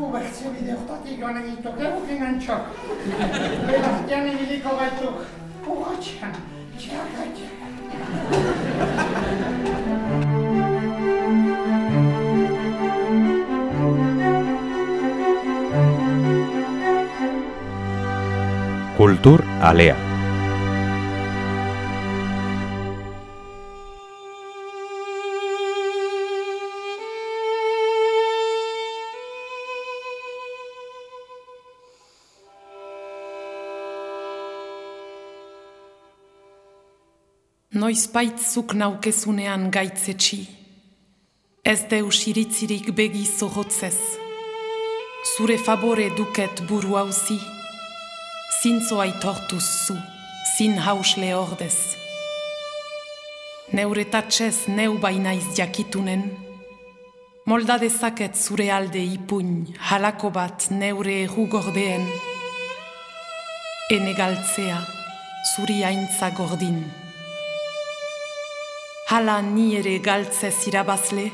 uueks videohtatik on egitu Alea. Noiz baitzuk naukezunean gaitzetsi, ez deus iritzirik begi zohotzez, zure favore duket buru hauzi, zintzo aitortuz zu, zin hausle ordez. Neure tatxez neu bainaiz jakitunen, molda dezaket zure alde ipuin, halako bat neure erugordeen, ene galtzea, zuri aintza gordin. Hala ni ere galtzez irabazle,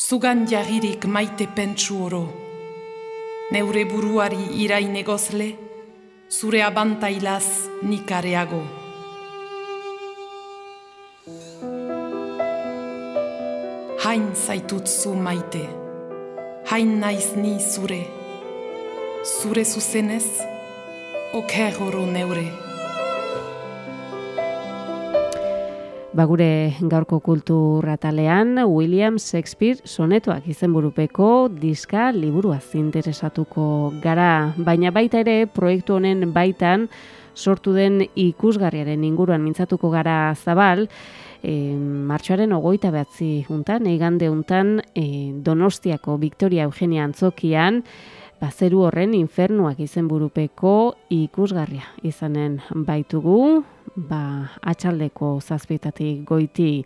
zugan jarririk maite pentsu oro, neure buruari irain egozle, zure abantailaz nik areago. Hain zaitut zu maite, hain naiz ni zure, zure zuzenez, oker oro neure. Ba gure gaurko kulturratalean William Shakespeare sonetoak izenburupeko diska liburuaz interesatuko gara, baina baita ere proiektu honen baitan sortu den ikusgarriaren inguruan mintzatuko gara zabal, e, martxoaren ogoita behatzi juntan, eigande juntan e, Donostiako Victoria Eugenia Antzokian, bazeru horren infernuak izenburupeko ikusgarria izanen baitugu, ba, atxaldeko zazpitatik goiti.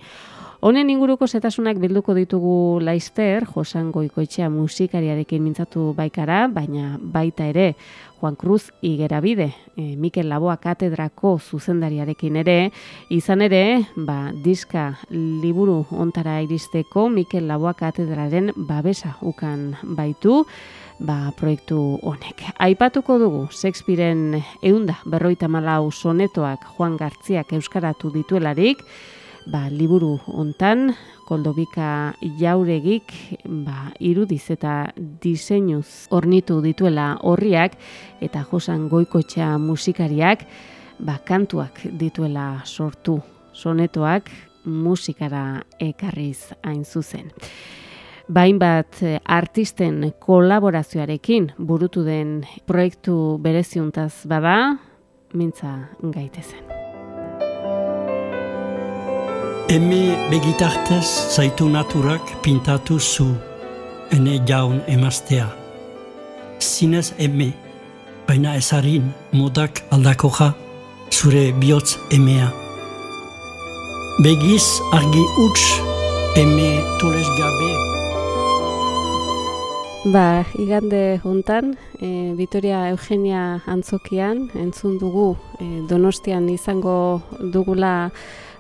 Honen inguruko zetasunak bilduko ditugu Laister, Josan Goikoetxea musikariarekin mintzatu baikara, baina baita ere Juan Cruz Igerabide, e, Mikel Laboa katedrako zuzendariarekin ere, izan ere, ba, diska liburu ontara iristeko Mikel Laboa katedraren babesa ukan baitu, ba, proiektu honek. Aipatuko dugu, Shakespearen eunda berroita malau sonetoak Juan Gartziak euskaratu dituelarik, ba, liburu hontan koldobika jauregik ba, irudiz eta diseinuz ornitu dituela horriak eta josan goikoetxea musikariak ba, kantuak dituela sortu sonetoak musikara ekarriz hain zuzen. Bain bat artisten kolaborazioarekin burutu den proiektu bereziuntaz bada, mintza gaitezen. Eme begitartez zaitu naturak pintatu zu, ene jaun emaztea. Zinez eme, baina ezarin modak aldakoja, zure bihotz emea. Begiz argi huts, eme toles gabe. Ba, igande hontan, e, Vitoria Eugenia Antzokian, entzun dugu, e, Donostian izango dugula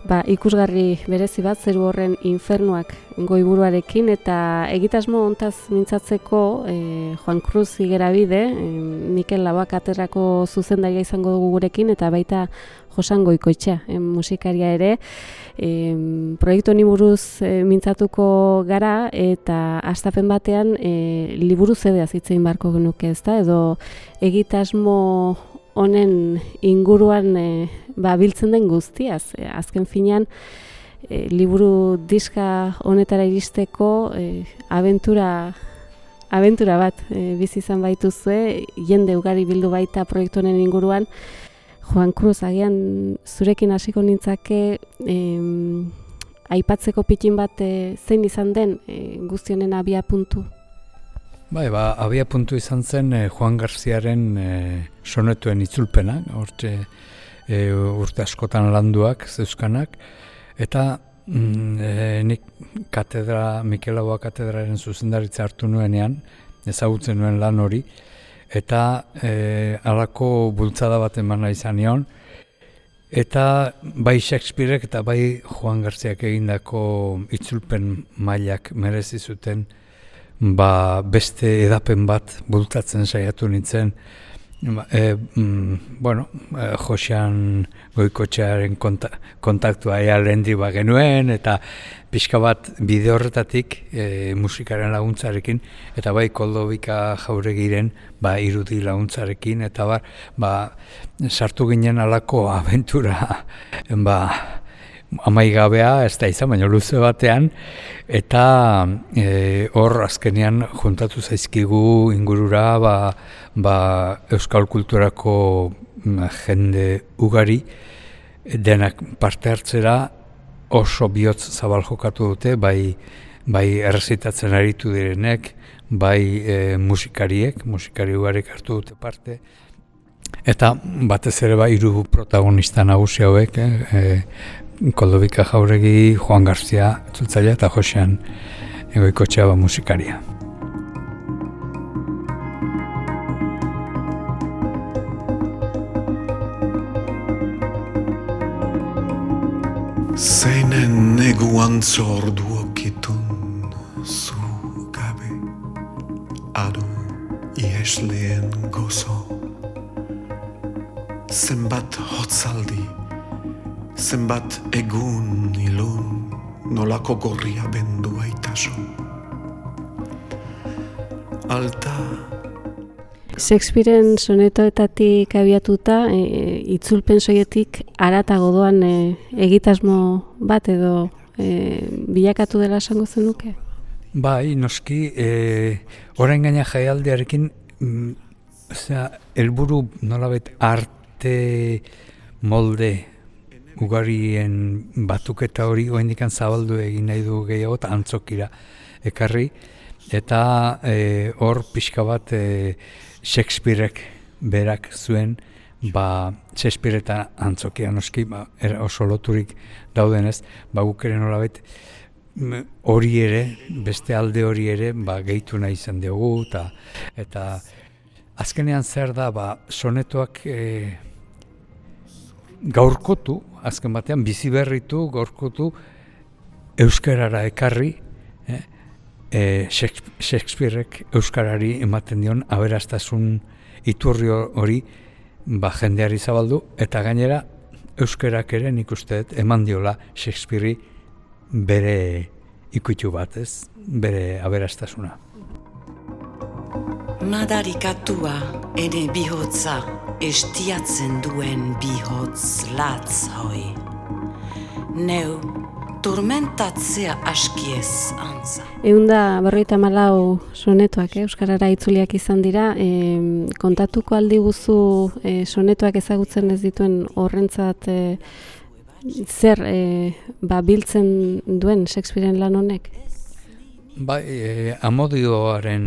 ba, ikusgarri berezi bat zeru horren infernuak goiburuarekin eta egitasmo hontaz mintzatzeko e, Juan Cruz Igerabide, e, Mikel Labak aterrako zuzendaria izango dugu gurekin eta baita Josan Goikoetxea, e, musikaria ere, e, proiektu honi buruz e, mintzatuko gara eta astapen batean e, liburu zedea zitzein barko genuke ez da, edo egitasmo honen inguruan e, ba, biltzen den guztiaz. E, azken finean, e, liburu diska honetara iristeko e, aventura, aventura bat e, bizi izan baituzue, jende ugari bildu baita proiektu honen inguruan, Juan Cruz, agian zurekin hasiko nintzake, e, aipatzeko pitin bat e, zein izan den e, guztionen abia puntu? Bai, ba, abia puntu izan zen eh, Juan Garziaren eh, sonetuen itzulpena, hortze eh, urte askotan landuak, zeuskanak, eta mm, eh, nik katedra, Mikelaua katedraren zuzendaritza hartu nuenean, ezagutzen nuen lan hori, eta eh, alako bultzada bat eman izan nion, Eta bai Shakespeareek eta bai Juan Garziak egindako itzulpen mailak merezi zuten ba beste edapen bat bultatzen saiatu nintzen e, mm, bueno, e, Josean goikotxearen konta, kontaktua ea lehendi ba genuen, eta pixka bat bide horretatik e, musikaren laguntzarekin, eta bai koldobika jauregiren ba, irudi laguntzarekin, eta bar, ba, sartu ginen alako aventura, ba, amaigabea, ez da izan, baina luze batean, eta e, hor azkenean juntatu zaizkigu ingurura ba, ba, euskal kulturako mm, jende ugari, denak parte hartzera oso bihotz zabal jokatu dute, bai, bai errezitatzen aritu direnek, bai e, musikariek, musikari ugarik hartu dute parte, Eta batez ere bai hiru protagonista nagusi hauek, eh, Koldobika jauregi, Juan Garzia, Zultzaila eta Josean egoiko txaba musikaria. Zeinen neguan zorduokitun zu gabe Adu iesleen gozo Zenbat hotzaldi zenbat egun ilun nolako gorria bendu aitaso. Alta... Shakespearen sonetoetatik abiatuta, e, itzulpen soietik aratago doan e, egitasmo bat edo e, bilakatu dela esango zenuke? Bai, noski, e, orain gaina jaialdiarekin, mm, osea, elburu nolabet arte molde ugarien batuketa hori oendikan zabaldu egin nahi du gehiago eta antzokira ekarri eta e, hor pixka bat e, Shakespeareek berak zuen ba Shakespeare eta antzokia noski ba, er, oso loturik daudenez ba guk ere nolabet hori ere beste alde hori ere ba gehitu nahi izan dugu eta eta azkenean zer da ba sonetoak e, gaurkotu, azken batean bizi berritu, gaurkotu, euskarara ekarri? E, Shakespeareek euskarari ematen dion aberastasun iturri hori ba, jendeari zabaldu, eta gainera euskarak ere nik uste eman diola Shakespearei bere ikutu bat, ez? bere aberastasuna. Madarikatua ene bihotza estiatzen duen bihotz latz hoi. Neu, turmentatzea askiez antza. Eunda berroita malau sonetoak, eh, Euskarara itzuliak izan dira, e, kontatuko aldi guzu e, sonetoak ezagutzen ez dituen horrentzat e, zer e, ba, biltzen duen Shakespearean lan honek? Bai, e, amodioaren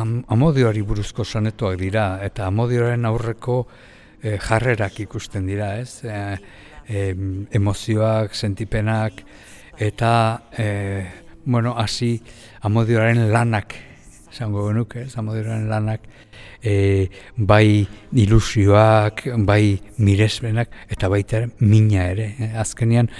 am, amodioari buruzko sonetoak dira, eta amodioaren aurreko e, jarrerak ikusten dira, ez? E, emozioak, sentipenak, eta, e, bueno, hasi amodioaren lanak, esango genuke, ez? Amodioaren lanak, e, bai ilusioak, bai miresbenak, eta baita mina ere. E, azkenean,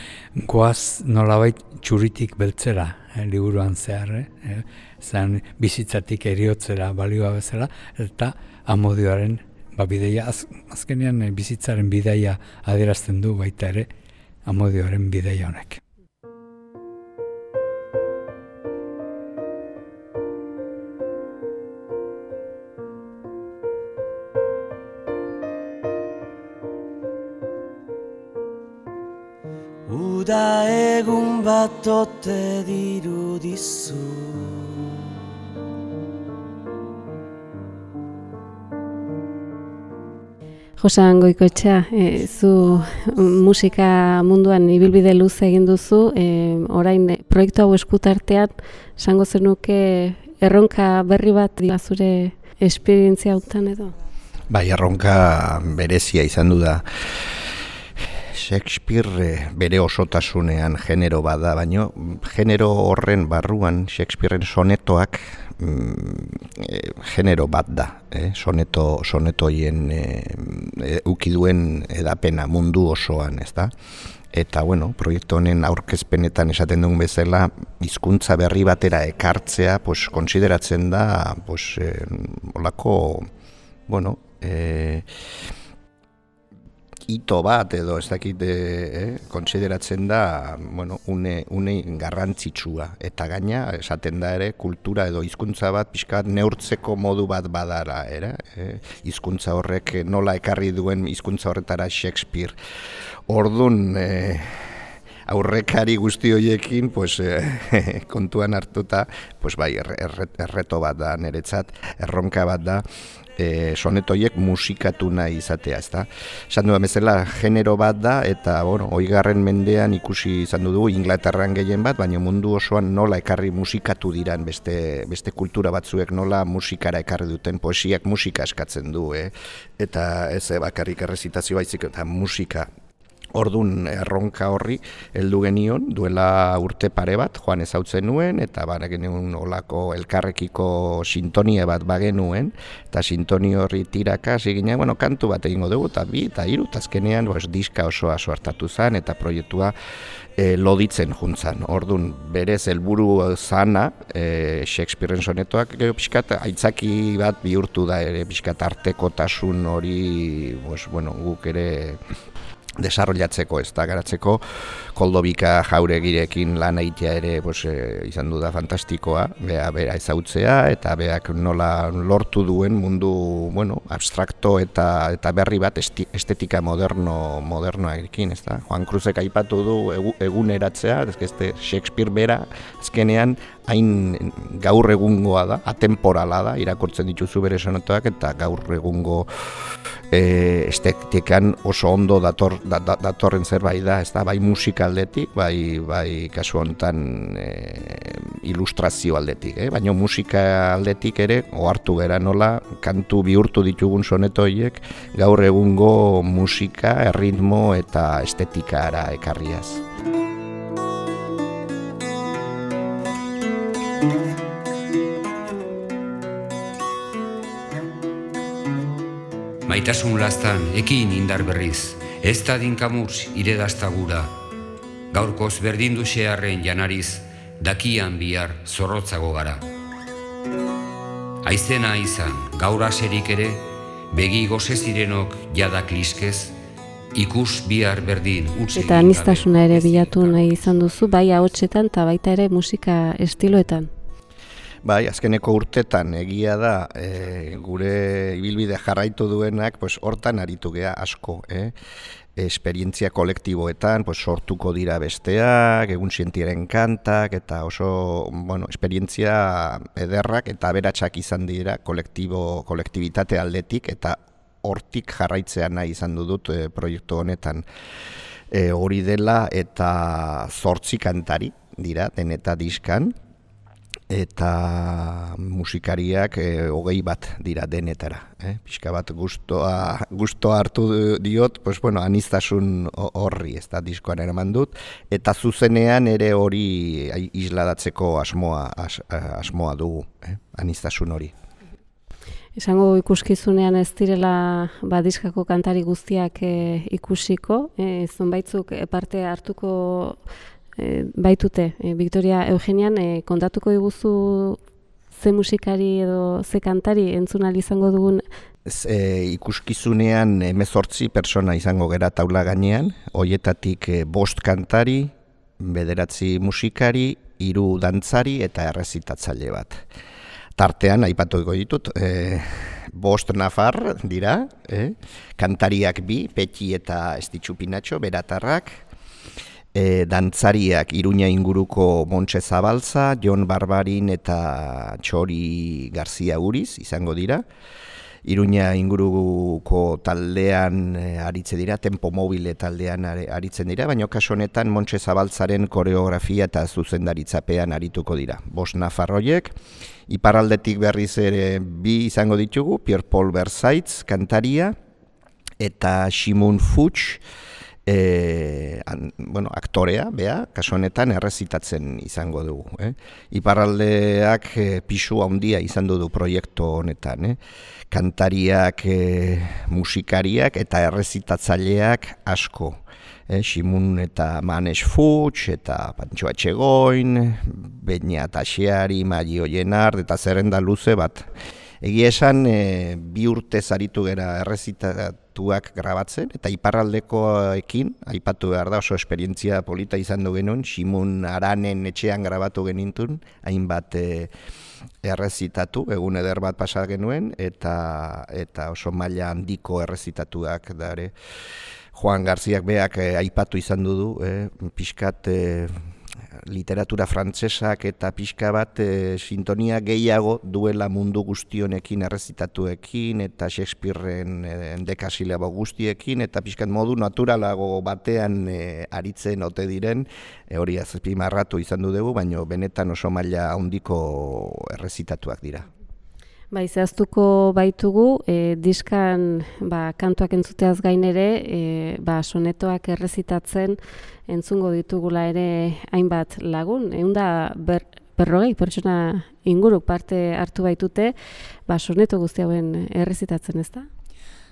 goaz nolabait txuritik beltzera, e, liburuan zehar, eh? zen bizitzatik eriotzera balioa bezala, eta amodioaren ba, bideia, az, azkenean eh, bizitzaren bideia adierazten du baita ere amodioaren bideia honek. Uda egun bat ote dirudizu Josan Goikoetxea, e, zu musika munduan ibilbide luze egin duzu, e, orain proiektu hau eskutartean, esango zenuke erronka berri bat zure esperientzia hautan edo? Bai, erronka berezia izan du da. Shakespeare eh, bere osotasunean genero bada, baino genero horren barruan Shakespearen sonetoak mm, genero bat da, eh? soneto, sonetoien e, e, ukiduen edapena mundu osoan, ez da? Eta, bueno, proiektu honen aurkezpenetan esaten dugun bezala, hizkuntza berri batera ekartzea, pues, konsideratzen da, pues, eh, olako, bueno, eh, ito bat edo ez dakit eh, konsideratzen da bueno, une, une garrantzitsua. Eta gaina esaten da ere kultura edo hizkuntza bat pixkat neurtzeko modu bat badara ere eh, hizkuntza horrek nola ekarri duen hizkuntza horretara Shakespeare. Ordun eh, aurrekari guzti hoiekin pues, eh, kontuan hartuta pues, bai, erreto bat da niretzat erronka bat da e, sonetoiek musikatu nahi izatea, ezta? Esan du bezala genero bat da eta bueno, oigarren mendean ikusi izan du Inglaterran gehien bat, baina mundu osoan nola ekarri musikatu diran beste, beste kultura batzuek nola musikara ekarri duten poesiak musika eskatzen du, eh? eta ez bakarrik errezitazio baizik eta musika Ordun erronka horri heldu genion duela urte pare bat joan ezautzen nuen eta bara genuen olako elkarrekiko sintonia bat bagenuen eta sintonia horri tiraka hasi bueno, kantu bat egingo dugu eta bi eta hiru azkenean pues, diska osoa sortatu zen eta proiektua e, loditzen juntzan. Ordun berez helburu zana e, Shakespearen sonetoak gero pixkat aitzaki bat bihurtu da ere pixkat artekotasun hori pues, bueno, guk ere desarrollatzeko ez da garatzeko koldobika jauregirekin lan egitea ere pues, e, izan du da fantastikoa bea bera ezautzea eta beak nola lortu duen mundu bueno, abstrakto eta eta berri bat estetika moderno modernoarekin ez da? Juan Cruzek aipatu du eguneratzea este Shakespeare bera azkenean hain gaur egungoa da, atemporala da, irakurtzen dituzu bere sonotoak eta gaur egungo e, estetikan oso ondo dator, datorren zerbait da, ez da, bai musika aldetik, bai, bai kasu honetan e, ilustrazio aldetik, eh? baina musika aldetik ere, ohartu gera nola, kantu bihurtu ditugun sonetoiek, gaur egungo musika, erritmo eta estetikara ekarriaz. Maitasun lastan, ekin indar berriz, ez da dinkamurs iredazta gura. Gaurkoz berdindu xearren janariz, dakian bihar zorrotzago gara. Aizena izan, gaur aserik ere, begi goze zirenok jadak liskez, ikus bihar berdin utzi. Eta anistasuna ere bilatu nahi izan duzu, bai ahotsetan eta baita ere musika estiloetan. Bai, azkeneko urtetan egia da e, gure ibilbide jarraitu duenak, pues, hortan aritu gea asko, eh? esperientzia kolektiboetan pues, sortuko dira besteak, egun sientiaren kantak, eta oso bueno, esperientzia ederrak eta beratsak izan dira kolektibo, kolektibitate aldetik, eta hortik jarraitzea nahi izan dut e, proiektu honetan e, hori dela eta zortzi kantari dira deneta diskan eta musikariak e, hogei bat dira denetara. Eh? Pixka bat gustoa, gustoa hartu diot, pues, bueno, anistasun horri ez da diskoan eraman dut, eta zuzenean ere hori isladatzeko asmoa, as, asmoa dugu, eh? anistasun hori. Esango ikuskizunean ez direla badiskako kantari guztiak e, ikusiko, e, zonbaitzuk parte hartuko e, baitute. E, Victoria Eugenian e, kontatuko diguzu ze musikari edo ze kantari entzun izango dugun e, ikuskizunean emezortzi persona izango gera taula gainean, hoietatik e, bost kantari, bederatzi musikari, hiru dantzari eta errezitatzaile bat tartean aipatuko ditut e, bost nafar dira e, kantariak bi petxi eta estitxu pinatxo beratarrak e, dantzariak iruña inguruko Montse Zabalza, Jon Barbarin eta Txori Garzia Uriz izango dira Iruña inguruko taldean e, aritze dira, tempo mobile taldean aritzen dira, baina kaso honetan Montse Zabaltzaren koreografia eta zuzendaritzapean arituko dira. Bos Nafarroiek, iparaldetik berriz ere bi izango ditugu, Pierre Paul Versaitz, kantaria, eta Simon Fuchs, e, an, bueno, aktorea, bea, kaso honetan errezitatzen izango dugu. Eh? Iparraldeak e, pisu handia izan du proiektu honetan. Eh? Kantariak, e, musikariak eta errezitatzaileak asko. Eh, Simun eta Manes Futs, eta Pantxoa Txegoin, Beña Taxiari, Magio Jenard, eta zerrenda luze bat. Egia esan, e, bi urte zaritu gera errezitatuak grabatzen, eta iparraldekoekin, aipatu behar da oso esperientzia polita izan du genuen, Simun Aranen etxean grabatu genintun, hainbat e, errezitatu, egun eder bat pasa genuen, eta, eta oso maila handiko errezitatuak dare. Juan Garziak beak e, aipatu izan du du, e, pixkat e, literatura frantsesak eta pixka bat e, sintonia gehiago duela mundu guztionekin errezitatuekin eta Shakespeareen e, endekasilabo guztiekin eta pixkat modu naturalago batean e, aritzen ote diren e, hori azpimarratu izan du dugu, baina benetan oso maila handiko errezitatuak dira. Bai, zehaztuko baitugu, e, diskan ba, kantuak entzuteaz gain ere, e, ba, sonetoak errezitatzen entzungo ditugula ere hainbat lagun. Egun da ber, berrogei pertsona inguru parte hartu baitute, ba, soneto guzti hauen errezitatzen ez da?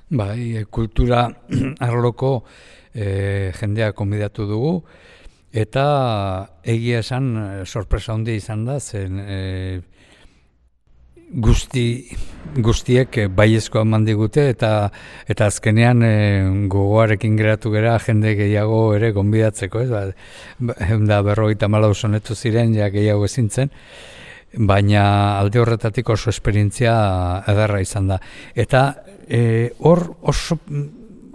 Bai, e, kultura arloko e, jendea konbidatu dugu, eta egia esan sorpresa handia izan da, zen... E, guzti guztiek eh, baiezkoa eman digute eta eta azkenean e, gogoarekin geratu gera jende gehiago ere gonbidatzeko, ez? Ba, da 54 sonetu ziren ja gehiago ezintzen. Baina alde horretatik oso esperientzia ederra izan da. Eta e, hor oso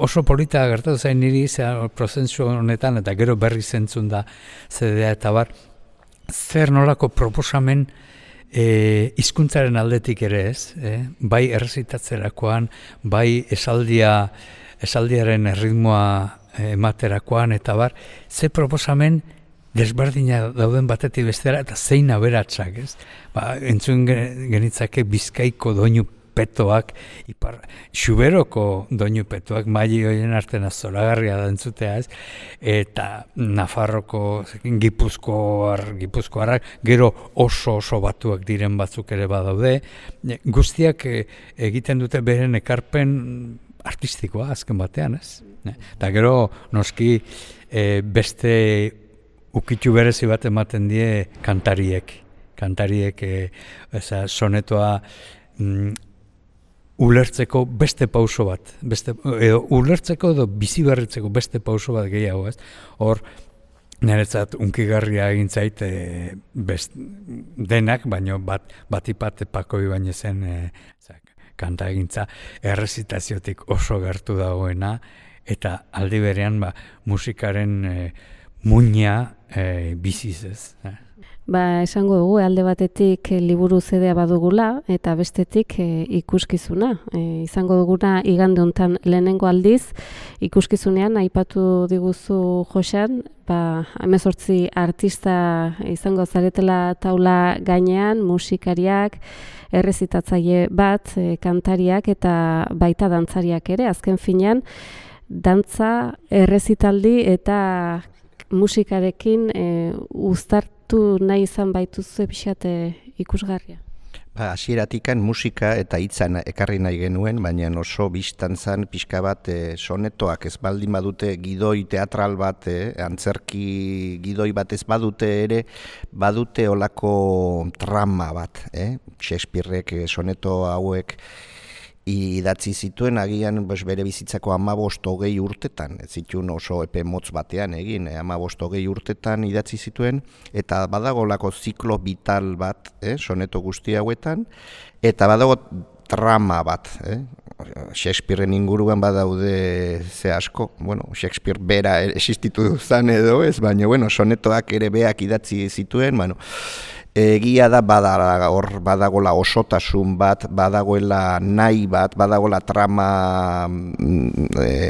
oso polita gertatu zain niri zea prozensu honetan eta gero berri zentzun da zedea eta bar zer nolako proposamen e, izkuntzaren aldetik ere ez, e, bai errezitatzerakoan, bai esaldia, esaldiaren erritmoa ematerakoan, eta bar, ze proposamen desberdina dauden batetik bestera, eta zein aberatsak, ez? Ba, entzun genitzake bizkaiko doinu petoak, ipar, xuberoko doinu petoak, maili horien artena zoragarria da entzutea ez, eta Nafarroko gipuzkoar, gipuzkoarrak, gero oso oso batuak diren batzuk ere badaude, guztiak eh, egiten dute beren ekarpen artistikoa azken batean ez. Eta gero noski e, beste ukitu berezi bat ematen die kantariek. Kantariek e, sonetoa mm, ulertzeko beste pauso bat, beste, edo ulertzeko edo bizi berritzeko beste pauso bat gehiago, ez? Hor, niretzat unkigarria egin zait e, best, denak, baino bat, bat ipate pakoi baino zen e, zak, kanta egintza errezitaziotik oso gertu dagoena, eta aldi berean ba, musikaren e, muina e, biziz ez. Eh? Ba, esango dugu, alde batetik e, liburu zedea badugula, eta bestetik e, ikuskizuna. E, izango duguna, igande hontan lehenengo aldiz, ikuskizunean, aipatu diguzu josean, ba, emezortzi artista izango zaretela taula gainean, musikariak, errezitatzaile bat, e, kantariak eta baita dantzariak ere, azken finean, dantza, errezitaldi eta musikarekin e, uztart hartu nahi izan baituzu pixate ikusgarria? Ba, asieratikan musika eta hitzan ekarri nahi genuen, baina oso biztan zan pixka bat e, sonetoak ez baldin badute gidoi teatral bat, e, antzerki gidoi bat ez badute ere, badute olako trama bat, e? Shakespeareek e, soneto hauek idatzi zituen agian bes, bere bizitzako amabost hogei urtetan, ez zituen oso epe motz batean egin, eh, amabost hogei urtetan idatzi zituen, eta badagolako ziklo vital bat, eh, soneto guzti hauetan, eta badago trama bat, eh, Shakespeareen inguruan badaude ze asko, bueno, Shakespeare bera existitu zan edo ez, baina bueno, sonetoak ere beak idatzi zituen, bueno, Egia da badara, hor badagola osotasun bat, badagoela nahi bat, badagola trama e,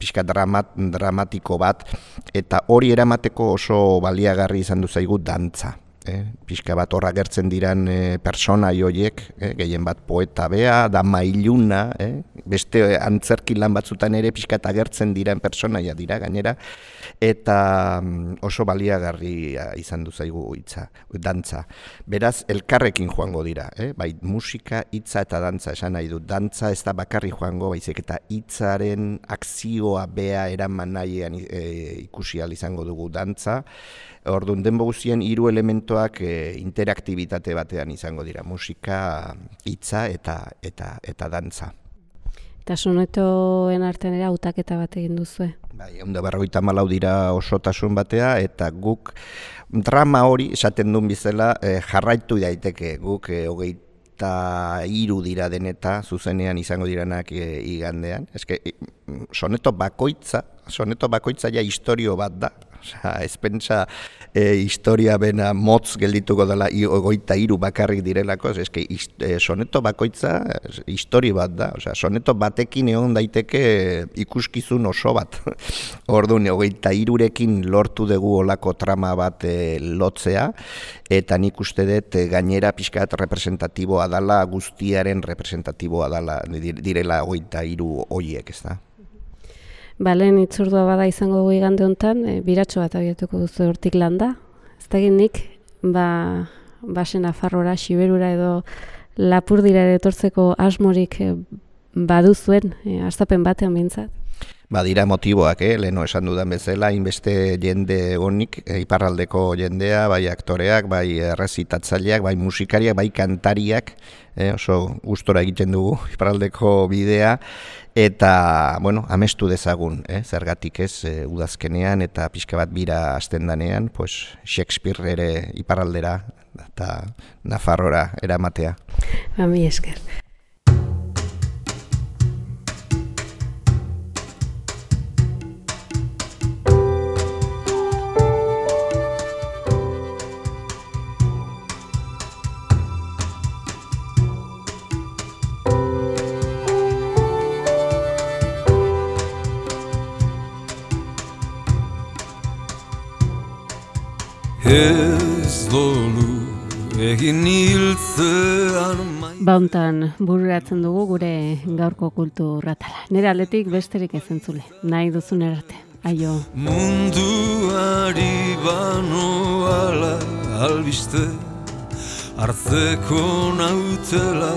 pixka dramat, dramatiko bat, eta hori eramateko oso baliagarri izan du zaigu dantza. E, pixka bat horra gertzen diran e, persona joiek, e, gehien bat poeta bea, da mailuna, e, beste antzerki lan batzutan ere pixka eta gertzen diran personaia dira gainera, eta mm, oso baliagarri izan du zaigu hitza, dantza. Beraz, elkarrekin joango dira, eh? bai musika, hitza eta dantza esan nahi du. Dantza ez da bakarri joango, baizik eta hitzaren akzioa bea eraman nahian e, ikusi izango dugu dantza. Orduan, denbo guztien hiru elementoak e, interaktibitate batean izango dira, musika, hitza eta, eta, eta dantza. Eta sonetoen artean ere hautaketa bat egin duzue. Bai, onda berroita malau dira osotasun batea, eta guk drama hori, esaten duen bizela, eh, jarraitu daiteke guk e, hogeita iru dira deneta, zuzenean izango diranak e, igandean. Ez soneto bakoitza, soneto bakoitza ja historio bat da, Osea, ez pentsa e, historia bena motz geldituko dela ogoita iru bakarrik direlako, eske e, soneto bakoitza histori bat da, osea, soneto batekin egon daiteke ikuskizun oso bat. Orduan, ogoita irurekin lortu dugu olako trama bat e, lotzea, eta nik uste dut gainera pixkat representatiboa dala, guztiaren representatiboa dala, direla ogoita iru hoiek, ez da. Ba, lehen itzurdua bada izango goi gande honetan, e, biratxo bat abiatuko duzu hortik landa. Ez da nik, ba, basen afarrora, siberura edo lapur dira etortzeko asmorik e, baduzuen, e, astapen batean bintzat. Ba, dira motiboak, eh? leheno esan dudan bezala, inbeste jende honik, e, iparraldeko jendea, bai aktoreak, bai errezitatzaileak, bai musikariak, bai kantariak, eh? oso gustora egiten dugu iparraldeko bidea, eta bueno, amestu dezagun, eh, zergatik ez, e, udazkenean eta pixka bat bira hasten danean, pues Shakespeare ere iparraldera eta Nafarrora eramatea. Ami esker. Ez dolu egin hiltzean Bauntan bururatzen dugu gure gaurko kulturratala. Nire aletik besterik ez entzule. Nahi duzun erarte. Aio. Munduari bano ala albiste Artzeko nautela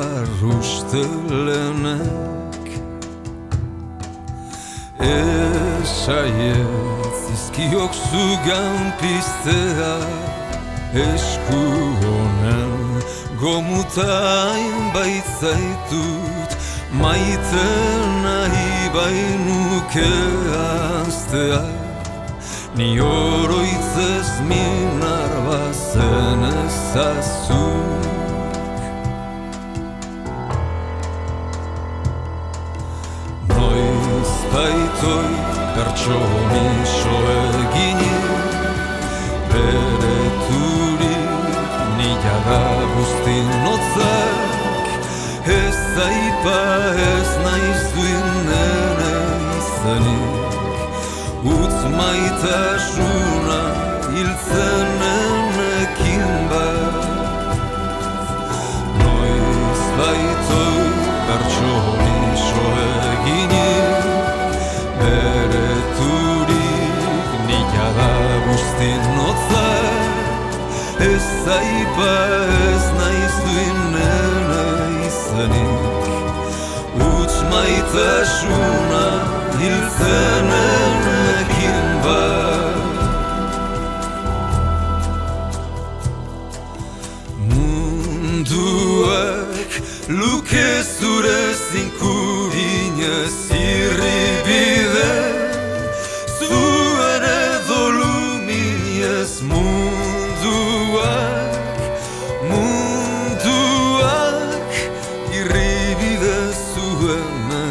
arrustelenek Esaiet Zizkiok zugan piztea esku honen Gomutain baitzaitut maite nahi bainuke aztea Ni oroitzez minar bazen ezazuk Noiz baitoit pertsoni so egini bere turi nila da guztin notzak ez zaipa ez naiz duin nene izanik utz maitasuna hiltzenen ekin bat noiz baitu pertsoni guztin notzak Ez zaipa ez naiz duinena izanik Uts maitasuna hiltzenen ekin Munduak luke zure munduak irribide zuen